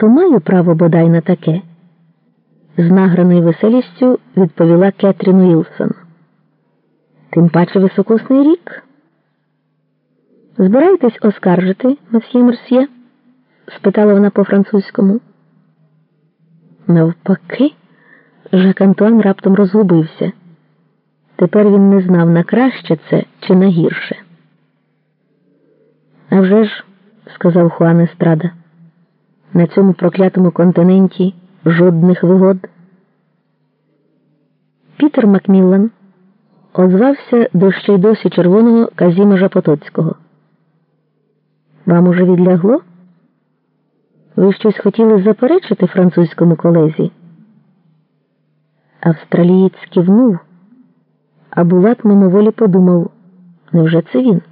то маю право бодай на таке, з награною веселістю відповіла Кетрін Уілсон. Тим паче високосний рік. Збираєтесь оскаржити, месьє Мерсьє? спитала вона по-французькому. Навпаки, Жак Антуан раптом розгубився. Тепер він не знав, на краще це чи на гірше. «А вже ж», – сказав Хуан Естрада, на цьому проклятому континенті жодних вигод. Пітер Макміллан озвався до ще й досі червоного Казімежа Потоцького. Вам уже відлягло? Ви щось хотіли заперечити французькому колезі? Австралієць кивнув, а Булат мимоволі подумав, невже це він?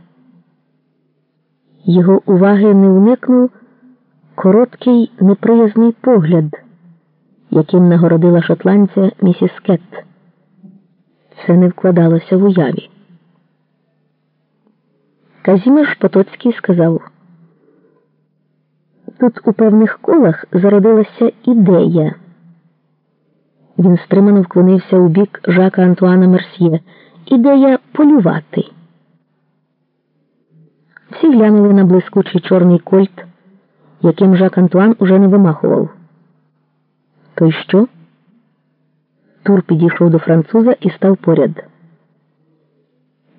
Його уваги не уникнув короткий неприязний погляд, яким нагородила шотландця місіс Кетт. Це не вкладалося в уяві. Казімеш Потоцький сказав. Тут у певних колах зародилася ідея. Він стримано вклонився у бік Жака Антуана Мерсьє. Ідея полювати. Всі глянули на блискучий чорний кольт, яким Жак Антуан уже не вимахував. То й що? Тур підійшов до француза і став поряд.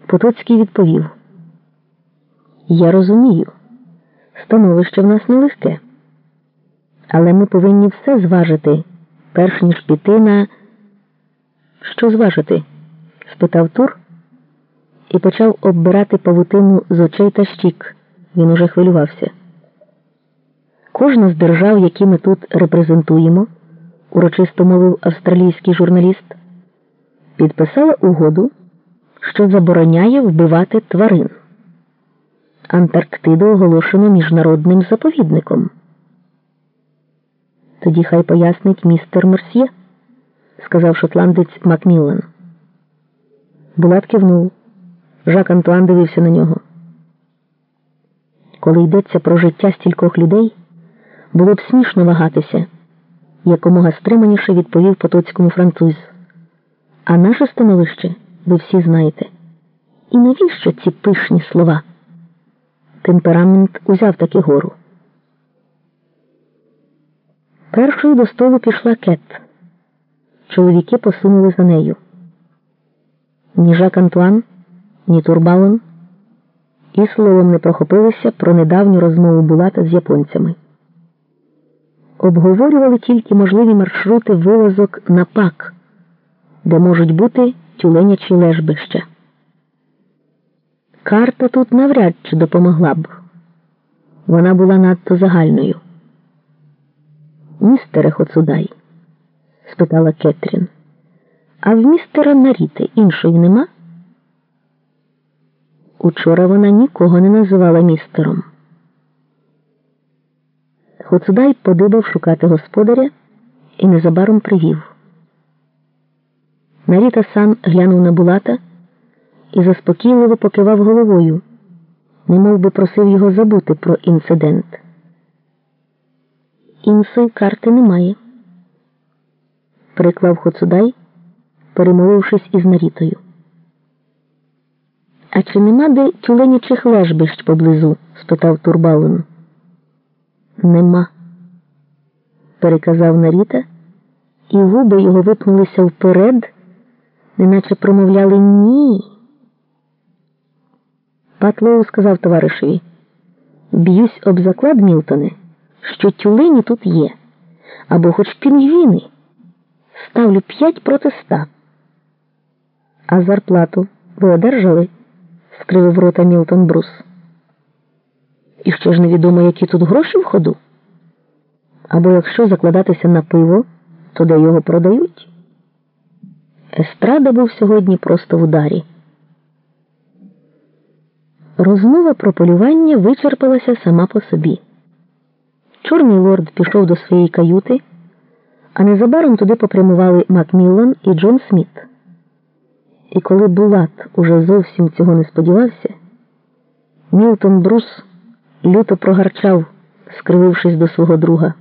Потоцький відповів: Я розумію. Становище в нас нелегке. Але ми повинні все зважити, перш ніж піти на. Що зважити? спитав Тур і почав оббирати павутину з очей та щік. Він уже хвилювався. Кожна з держав, які ми тут репрезентуємо, урочисто мовив австралійський журналіст, підписала угоду, що забороняє вбивати тварин. Антарктиду оголошено міжнародним заповідником. Тоді хай пояснить містер Мерсьє, сказав шотландець Макміллан. Булат кивнув. Жак Антуан дивився на нього. Коли йдеться про життя стількох людей, було б смішно вагатися, якомога стриманіше відповів потоцькому француз. А наше становище ви всі знаєте. І навіщо ці пишні слова? Темперамент узяв таки гору. Першою до столу пішла Кет. Чоловіки посунули за нею. Ні Жак Антуан, ні Турбалон і словом не прохопилися про недавню розмову Булата з японцями. Обговорювали тільки можливі маршрути вилазок на пак, де можуть бути тюленячі лежбища. Карта тут навряд чи допомогла б. Вона була надто загальною. Містере Хоцудай? спитала Кетрін. А в містера Наріти іншої нема? Учора вона нікого не називала містером. Хоцудай подибав шукати господаря і незабаром привів. Наріта сан глянув на Булата і заспокійливо покивав головою, немов би просив його забути про інцидент. Іншої карти немає. Приклав Хоцудай, перемовившись із Нарітою. А чи нема де тюленячих лежбищ поблизу? спитав Турбалин. Нема, переказав Наріта, і губи його випнулися вперед, неначе промовляли ні. Патлоу сказав товаришеві, б'юсь об заклад, Мілтоне, що тюлені тут є, або хоч пінгвіни. Ставлю п'ять проти ста. А зарплату ви одержали? скривив рота Мілтон Брус. І ще ж невідомо, які тут гроші в ходу. Або якщо закладатися на пиво, то де його продають? Естрада був сьогодні просто в ударі. Розмова про полювання вичерпалася сама по собі. Чорний лорд пішов до своєї каюти, а незабаром туди попрямували Макміллан і Джон Сміт. І коли Булат уже зовсім цього не сподівався, Мілтон Брус люто прогарчав, скривившись до свого друга.